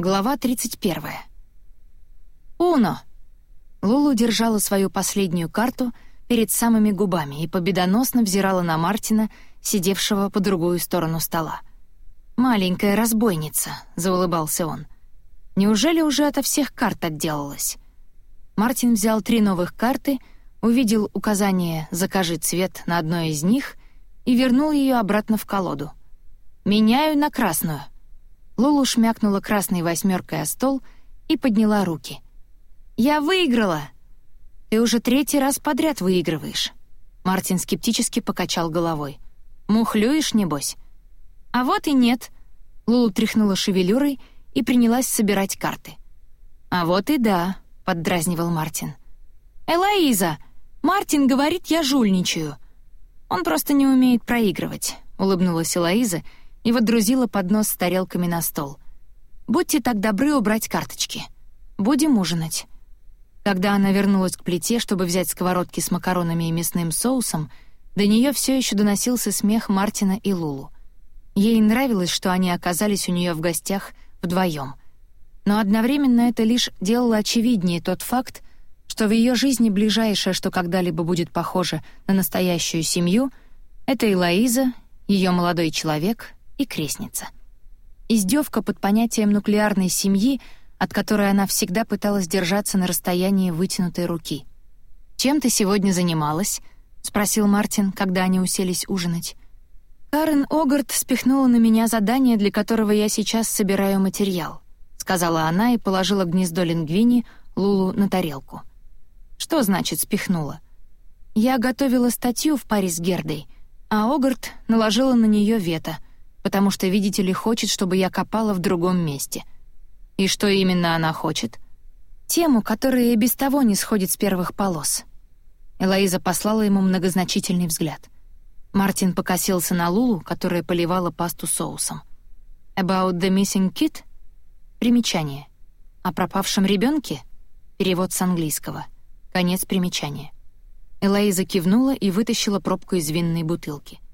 Глава 31. «Уно!» Лулу держала свою последнюю карту перед самыми губами и победоносно взирала на Мартина, сидевшего по другую сторону стола. «Маленькая разбойница», — заулыбался он. «Неужели уже ото всех карт отделалась?» Мартин взял три новых карты, увидел указание «Закажи цвет» на одной из них и вернул ее обратно в колоду. «Меняю на красную», Лулу шмякнула красной восьмеркой о стол и подняла руки. «Я выиграла!» «Ты уже третий раз подряд выигрываешь». Мартин скептически покачал головой. «Мухлюешь, небось?» «А вот и нет». Лулу тряхнула шевелюрой и принялась собирать карты. «А вот и да», — поддразнивал Мартин. «Элоиза! Мартин говорит, я жульничаю». «Он просто не умеет проигрывать», — улыбнулась Элоиза и водрузила поднос с тарелками на стол. «Будьте так добры убрать карточки. Будем ужинать». Когда она вернулась к плите, чтобы взять сковородки с макаронами и мясным соусом, до нее все еще доносился смех Мартина и Лулу. Ей нравилось, что они оказались у нее в гостях вдвоем. Но одновременно это лишь делало очевиднее тот факт, что в ее жизни ближайшее, что когда-либо будет похоже на настоящую семью, это Элоиза, ее молодой человек и крестница. Издевка под понятием нуклеарной семьи, от которой она всегда пыталась держаться на расстоянии вытянутой руки. «Чем ты сегодня занималась?» — спросил Мартин, когда они уселись ужинать. «Карен Огарт спихнула на меня задание, для которого я сейчас собираю материал», — сказала она и положила гнездо лингвини Лулу на тарелку. «Что значит «спихнула»?» «Я готовила статью в паре с Гердой, а Огарт наложила на нее вето — потому что, видите ли, хочет, чтобы я копала в другом месте. И что именно она хочет? Тему, которая и без того не сходит с первых полос. Элоиза послала ему многозначительный взгляд. Мартин покосился на Лулу, которая поливала пасту соусом. «About the missing kid?» Примечание. «О пропавшем ребенке?» Перевод с английского. Конец примечания. Элоиза кивнула и вытащила пробку из винной бутылки —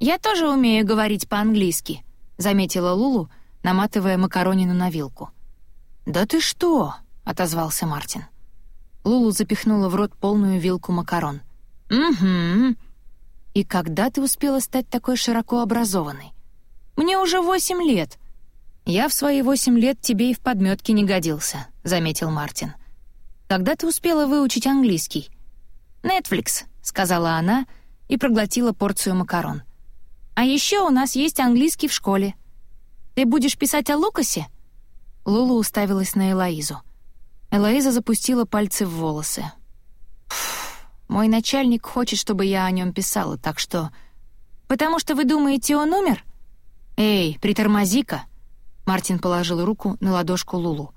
«Я тоже умею говорить по-английски», — заметила Лулу, наматывая макаронину на вилку. «Да ты что?» — отозвался Мартин. Лулу запихнула в рот полную вилку макарон. «Угу. И когда ты успела стать такой широко образованной? Мне уже восемь лет». «Я в свои восемь лет тебе и в подметке не годился», — заметил Мартин. «Когда ты успела выучить английский?» «Нетфликс», — сказала она и проглотила порцию макарон. А еще у нас есть английский в школе. Ты будешь писать о Лукасе?» Лула уставилась на Элоизу. Элоиза запустила пальцы в волосы. «Мой начальник хочет, чтобы я о нем писала, так что...» «Потому что вы думаете, он умер?» «Эй, притормози-ка!» Мартин положил руку на ладошку Лулу.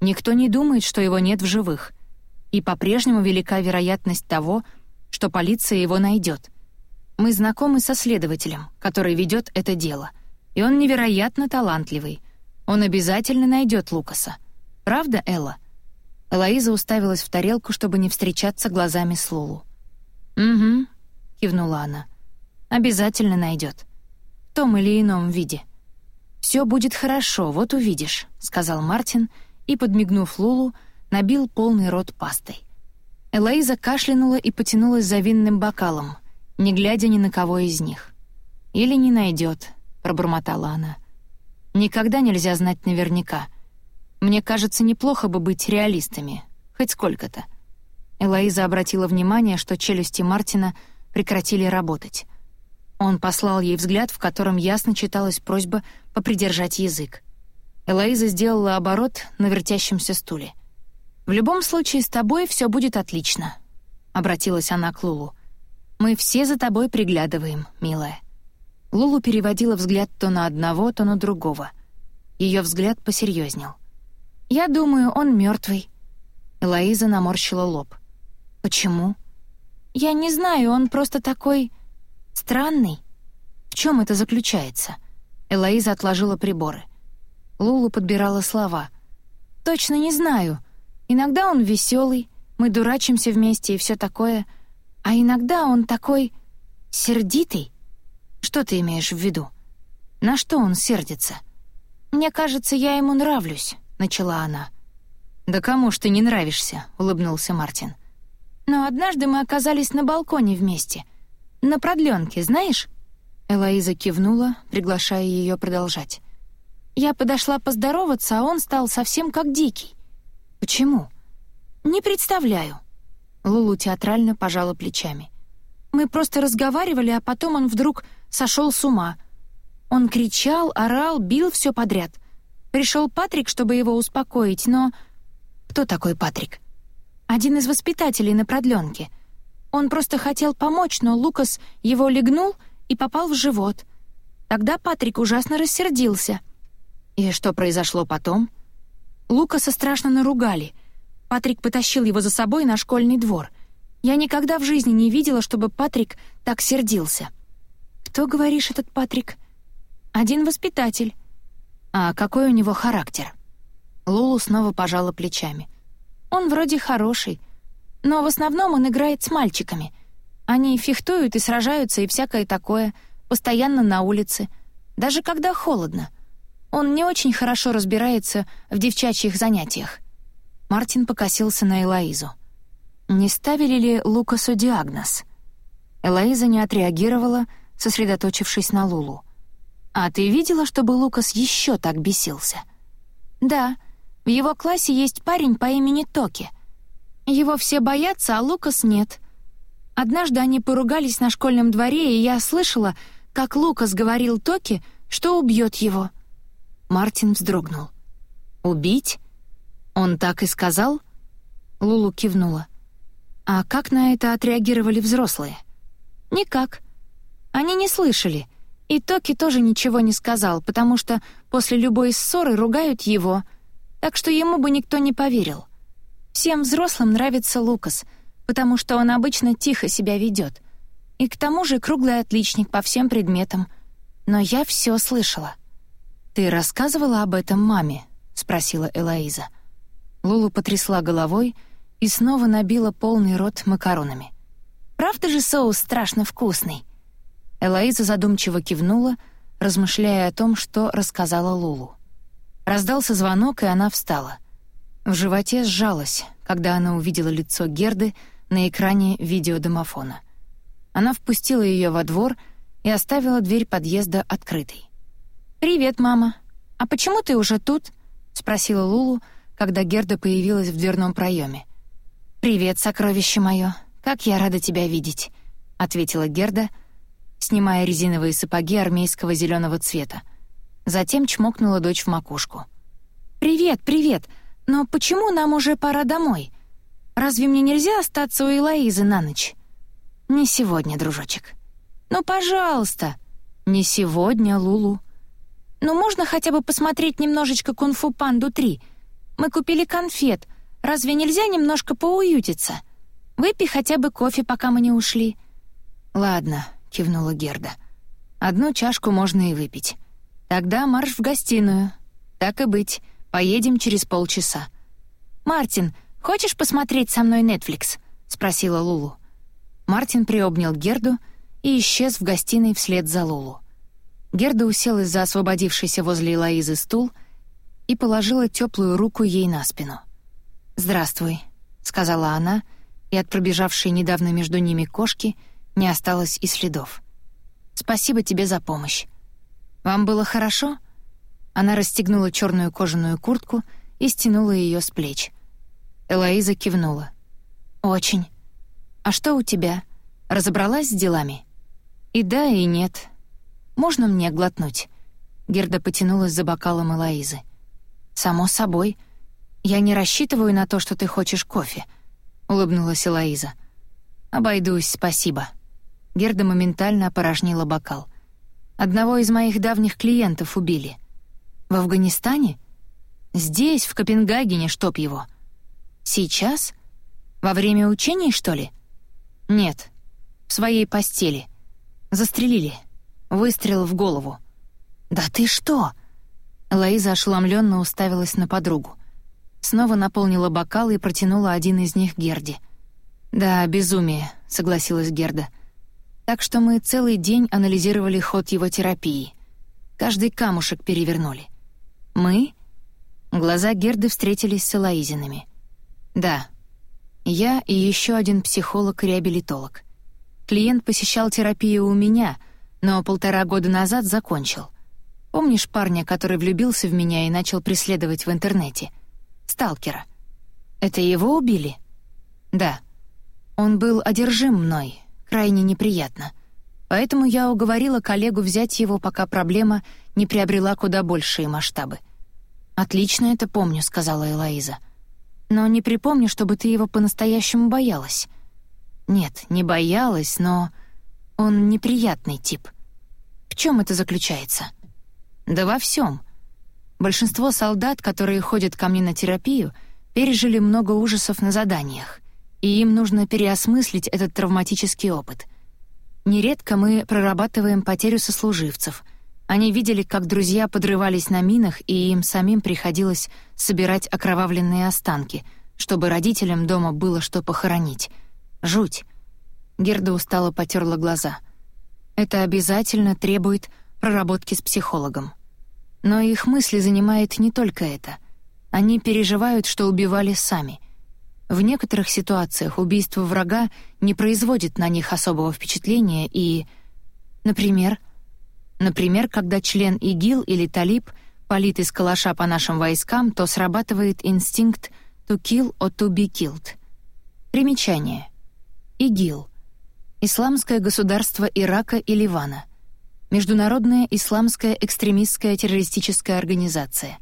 «Никто не думает, что его нет в живых. И по-прежнему велика вероятность того, что полиция его найдет. Мы знакомы со следователем, который ведет это дело. И он невероятно талантливый. Он обязательно найдет Лукаса. Правда, Элла?» Элоиза уставилась в тарелку, чтобы не встречаться глазами с Лулу. «Угу», — кивнула она. «Обязательно найдет. В том или ином виде». «Все будет хорошо, вот увидишь», — сказал Мартин и, подмигнув Лулу, набил полный рот пастой. Элоиза кашлянула и потянулась за винным бокалом, не глядя ни на кого из них. «Или не найдет», — пробормотала она. «Никогда нельзя знать наверняка. Мне кажется, неплохо бы быть реалистами, хоть сколько-то». Элоиза обратила внимание, что челюсти Мартина прекратили работать. Он послал ей взгляд, в котором ясно читалась просьба попридержать язык. Элоиза сделала оборот на вертящемся стуле. «В любом случае, с тобой все будет отлично», — обратилась она к Лулу. Мы все за тобой приглядываем, милая». Лулу переводила взгляд то на одного, то на другого. Ее взгляд посерьезнел. «Я думаю, он мертвый. Элоиза наморщила лоб. «Почему?» «Я не знаю, он просто такой... странный». «В чем это заключается?» Элоиза отложила приборы. Лулу подбирала слова. «Точно не знаю. Иногда он веселый, мы дурачимся вместе и все такое...» А иногда он такой... сердитый. Что ты имеешь в виду? На что он сердится? «Мне кажется, я ему нравлюсь», — начала она. «Да кому ж ты не нравишься?» — улыбнулся Мартин. «Но однажды мы оказались на балконе вместе. На продленке, знаешь?» Элоиза кивнула, приглашая ее продолжать. Я подошла поздороваться, а он стал совсем как дикий. «Почему?» «Не представляю». Лулу театрально пожала плечами. «Мы просто разговаривали, а потом он вдруг сошел с ума. Он кричал, орал, бил все подряд. Пришел Патрик, чтобы его успокоить, но...» «Кто такой Патрик?» «Один из воспитателей на продленке. Он просто хотел помочь, но Лукас его легнул и попал в живот. Тогда Патрик ужасно рассердился». «И что произошло потом?» Лукаса страшно наругали. Патрик потащил его за собой на школьный двор. Я никогда в жизни не видела, чтобы Патрик так сердился. «Кто, говоришь, этот Патрик?» «Один воспитатель». «А какой у него характер?» Лулу снова пожала плечами. «Он вроде хороший, но в основном он играет с мальчиками. Они фехтуют и сражаются и всякое такое, постоянно на улице, даже когда холодно. Он не очень хорошо разбирается в девчачьих занятиях». Мартин покосился на Элоизу. Не ставили ли Лукасу диагноз? Элоиза не отреагировала, сосредоточившись на Лулу. «А ты видела, чтобы Лукас еще так бесился?» «Да, в его классе есть парень по имени Токи. Его все боятся, а Лукас нет. Однажды они поругались на школьном дворе, и я слышала, как Лукас говорил Токи, что убьет его». Мартин вздрогнул. «Убить? Он так и сказал?» Лулу кивнула. «А как на это отреагировали взрослые?» «Никак. Они не слышали. И Токи тоже ничего не сказал, потому что после любой ссоры ругают его, так что ему бы никто не поверил. Всем взрослым нравится Лукас, потому что он обычно тихо себя ведет. И к тому же круглый отличник по всем предметам. Но я все слышала. «Ты рассказывала об этом маме?» — спросила Элоиза. Лулу потрясла головой и снова набила полный рот макаронами. «Правда же соус страшно вкусный?» Элоиза задумчиво кивнула, размышляя о том, что рассказала Лулу. Раздался звонок, и она встала. В животе сжалась, когда она увидела лицо Герды на экране видеодомофона. Она впустила ее во двор и оставила дверь подъезда открытой. «Привет, мама. А почему ты уже тут?» — спросила Лулу, когда Герда появилась в дверном проеме. «Привет, сокровище мое. Как я рада тебя видеть», — ответила Герда, снимая резиновые сапоги армейского зеленого цвета. Затем чмокнула дочь в макушку. «Привет, привет. Но почему нам уже пора домой? Разве мне нельзя остаться у Элоизы на ночь?» «Не сегодня, дружочек». «Ну, пожалуйста». «Не сегодня, Лулу». «Ну, можно хотя бы посмотреть немножечко «Кунг-фу Панду 3»? Мы купили конфет. Разве нельзя немножко поуютиться? Выпей хотя бы кофе, пока мы не ушли». «Ладно», — кивнула Герда. «Одну чашку можно и выпить. Тогда марш в гостиную. Так и быть, поедем через полчаса». «Мартин, хочешь посмотреть со мной Netflix?» — спросила Лулу. Мартин приобнял Герду и исчез в гостиной вслед за Лулу. Герда уселась за освободившийся возле Элоизы стул и положила теплую руку ей на спину. «Здравствуй», — сказала она, и от пробежавшей недавно между ними кошки — не осталось и следов. «Спасибо тебе за помощь. Вам было хорошо?» Она расстегнула черную кожаную куртку и стянула ее с плеч. Элоиза кивнула. «Очень. А что у тебя? Разобралась с делами?» «И да, и нет. Можно мне глотнуть?» Герда потянулась за бокалом Элоизы. «Само собой. Я не рассчитываю на то, что ты хочешь кофе», — улыбнулась Элоиза. «Обойдусь, спасибо». Герда моментально опорожнила бокал. «Одного из моих давних клиентов убили. В Афганистане? Здесь, в Копенгагене, чтоб его. Сейчас? Во время учений, что ли? Нет. В своей постели. Застрелили. Выстрел в голову. «Да ты что?» Лоиза ошеломленно уставилась на подругу. Снова наполнила бокал и протянула один из них Герде. «Да, безумие», — согласилась Герда. — так что мы целый день анализировали ход его терапии. Каждый камушек перевернули. «Мы?» Глаза Герды встретились с Элоизиными. «Да. Я и еще один психолог-реабилитолог. Клиент посещал терапию у меня, но полтора года назад закончил. Помнишь парня, который влюбился в меня и начал преследовать в интернете? Сталкера. Это его убили?» «Да. Он был одержим мной, крайне неприятно. Поэтому я уговорила коллегу взять его, пока проблема не приобрела куда большие масштабы. «Отлично это помню», — сказала Элоиза. «Но не припомню, чтобы ты его по-настоящему боялась». «Нет, не боялась, но он неприятный тип». «В чем это заключается?» «Да во всем. Большинство солдат, которые ходят ко мне на терапию, пережили много ужасов на заданиях, и им нужно переосмыслить этот травматический опыт. Нередко мы прорабатываем потерю сослуживцев — они видели, как друзья подрывались на минах, и им самим приходилось собирать окровавленные останки, чтобы родителям дома было что похоронить. Жуть. Герда устало потерла глаза. Это обязательно требует проработки с психологом. Но их мысли занимает не только это. Они переживают, что убивали сами. В некоторых ситуациях убийство врага не производит на них особого впечатления и... Например, Например, когда член ИГИЛ или талиб палит из калаша по нашим войскам, то срабатывает инстинкт «to kill or to be killed». Примечание. ИГИЛ. Исламское государство Ирака и Ливана. Международная исламская экстремистская террористическая организация.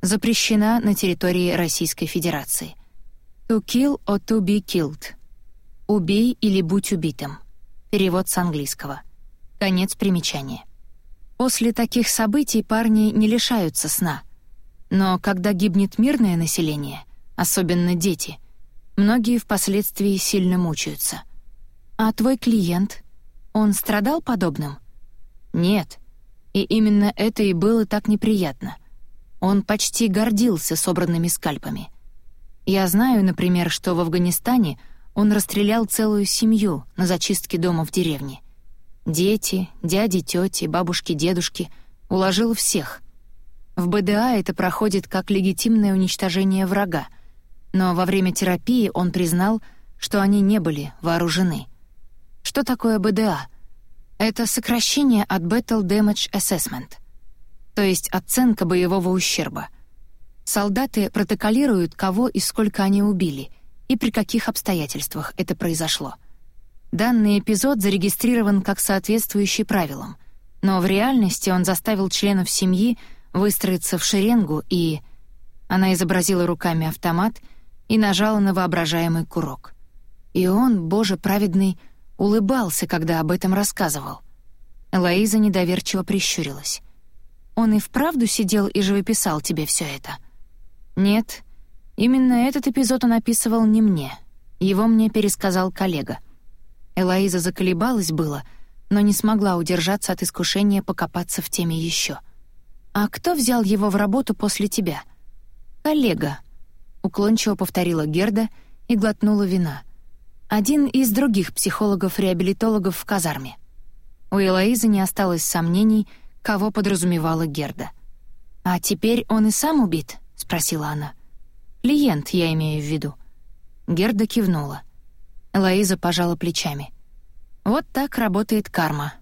Запрещена на территории Российской Федерации. «To kill or to be killed». «Убей или будь убитым». Перевод с английского. Конец примечания. После таких событий парни не лишаются сна. Но когда гибнет мирное население, особенно дети, многие впоследствии сильно мучаются. А твой клиент, он страдал подобным? Нет. И именно это и было так неприятно. Он почти гордился собранными скальпами. Я знаю, например, что в Афганистане он расстрелял целую семью на зачистке дома в деревне — Дети, дяди, тети, бабушки, дедушки. Уложил всех. В БДА это проходит как легитимное уничтожение врага, но во время терапии он признал, что они не были вооружены. Что такое БДА? Это сокращение от Battle Damage Assessment, то есть оценка боевого ущерба. Солдаты протоколируют, кого и сколько они убили, и при каких обстоятельствах это произошло. Данный эпизод зарегистрирован как соответствующий правилам, но в реальности он заставил членов семьи выстроиться в шеренгу и... Она изобразила руками автомат и нажала на воображаемый курок. И он, боже праведный, улыбался, когда об этом рассказывал. Лоиза недоверчиво прищурилась. «Он и вправду сидел и живописал тебе все это?» «Нет, именно этот эпизод он описывал не мне. Его мне пересказал коллега». Элоиза заколебалась было, но не смогла удержаться от искушения покопаться в теме еще. «А кто взял его в работу после тебя?» «Коллега», — уклончиво повторила Герда и глотнула вина. «Один из других психологов-реабилитологов в казарме». У Элоизы не осталось сомнений, кого подразумевала Герда. «А теперь он и сам убит?» — спросила она. «Клиент, я имею в виду». Герда кивнула. Лоиза пожала плечами. «Вот так работает карма.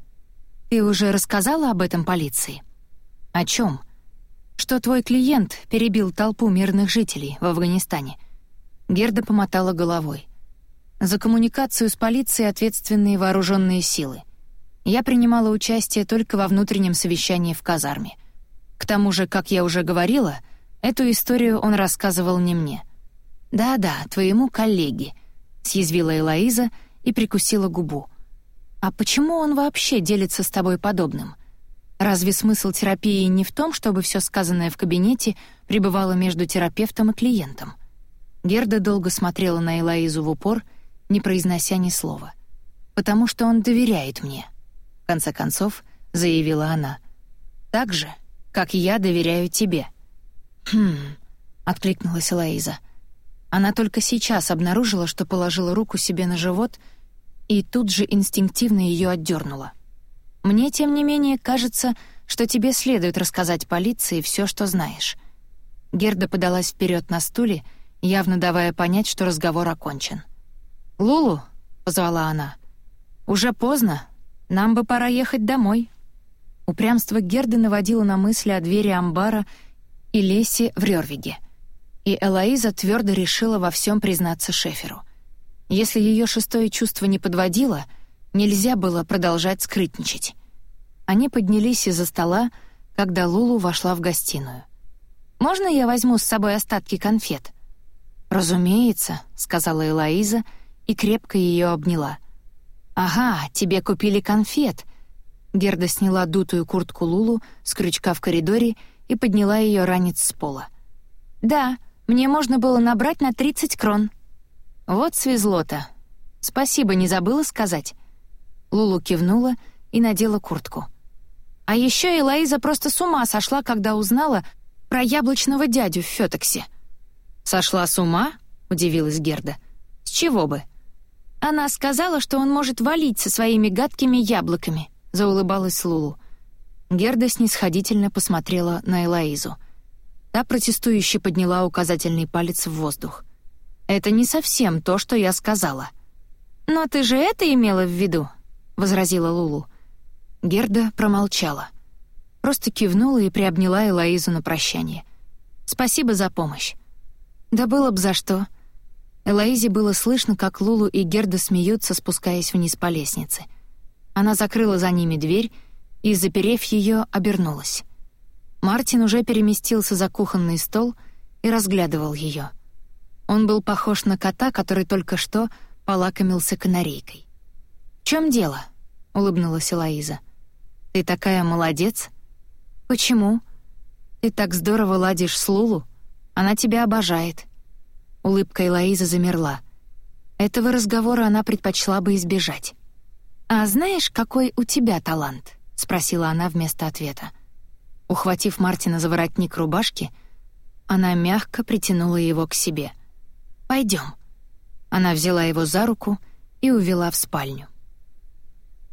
Ты уже рассказала об этом полиции?» «О чем? «Что твой клиент перебил толпу мирных жителей в Афганистане?» Герда помотала головой. «За коммуникацию с полицией ответственные вооруженные силы. Я принимала участие только во внутреннем совещании в казарме. К тому же, как я уже говорила, эту историю он рассказывал не мне. Да-да, твоему коллеге, — съязвила Элоиза и прикусила губу. «А почему он вообще делится с тобой подобным? Разве смысл терапии не в том, чтобы все сказанное в кабинете пребывало между терапевтом и клиентом?» Герда долго смотрела на Элоизу в упор, не произнося ни слова. «Потому что он доверяет мне», — в конце концов заявила она. «Так же, как я доверяю тебе». «Хм...» — откликнулась Элоиза. — она только сейчас обнаружила, что положила руку себе на живот и тут же инстинктивно ее отдернула. «Мне, тем не менее, кажется, что тебе следует рассказать полиции все, что знаешь». Герда подалась вперед на стуле, явно давая понять, что разговор окончен. «Лулу», — позвала она, — «уже поздно, нам бы пора ехать домой». Упрямство Герды наводило на мысли о двери амбара и лесе в Рёрвиге. И Элоиза твердо решила во всем признаться Шеферу. Если ее шестое чувство не подводило, нельзя было продолжать скрытничать. Они поднялись из-за стола, когда Лулу вошла в гостиную. «Можно я возьму с собой остатки конфет?» «Разумеется», — сказала Элоиза и крепко ее обняла. «Ага, тебе купили конфет», Герда сняла дутую куртку Лулу с крючка в коридоре и подняла ее ранец с пола. «Да, мне можно было набрать на 30 крон». «Вот свезло-то. Спасибо, не забыла сказать». Лулу кивнула и надела куртку. А еще Элоиза просто с ума сошла, когда узнала про яблочного дядю в Фётексе. «Сошла с ума?» — удивилась Герда. «С чего бы?» Она сказала, что он может валить со своими гадкими яблоками. — заулыбалась Лулу. Герда снисходительно посмотрела на Элоизу. Та протестующе подняла указательный палец в воздух. «Это не совсем то, что я сказала». «Но ты же это имела в виду?» — возразила Лулу. Герда промолчала. Просто кивнула и приобняла Элоизу на прощание. «Спасибо за помощь». «Да было б за что». Элоизе было слышно, как Лулу и Герда смеются, спускаясь вниз по лестнице — она закрыла за ними дверь и, заперев ее, обернулась. Мартин уже переместился за кухонный стол и разглядывал ее. Он был похож на кота, который только что полакомился канарейкой. «В чем дело?» — улыбнулась Элоиза. «Ты такая молодец». «Почему?» «Ты так здорово ладишь с Лулу. Она тебя обожает». Улыбка Элоизы замерла. Этого разговора она предпочла бы избежать. «А знаешь, какой у тебя талант?» — спросила она вместо ответа. Ухватив Мартина за воротник рубашки, она мягко притянула его к себе. «Пойдем». Она взяла его за руку и увела в спальню.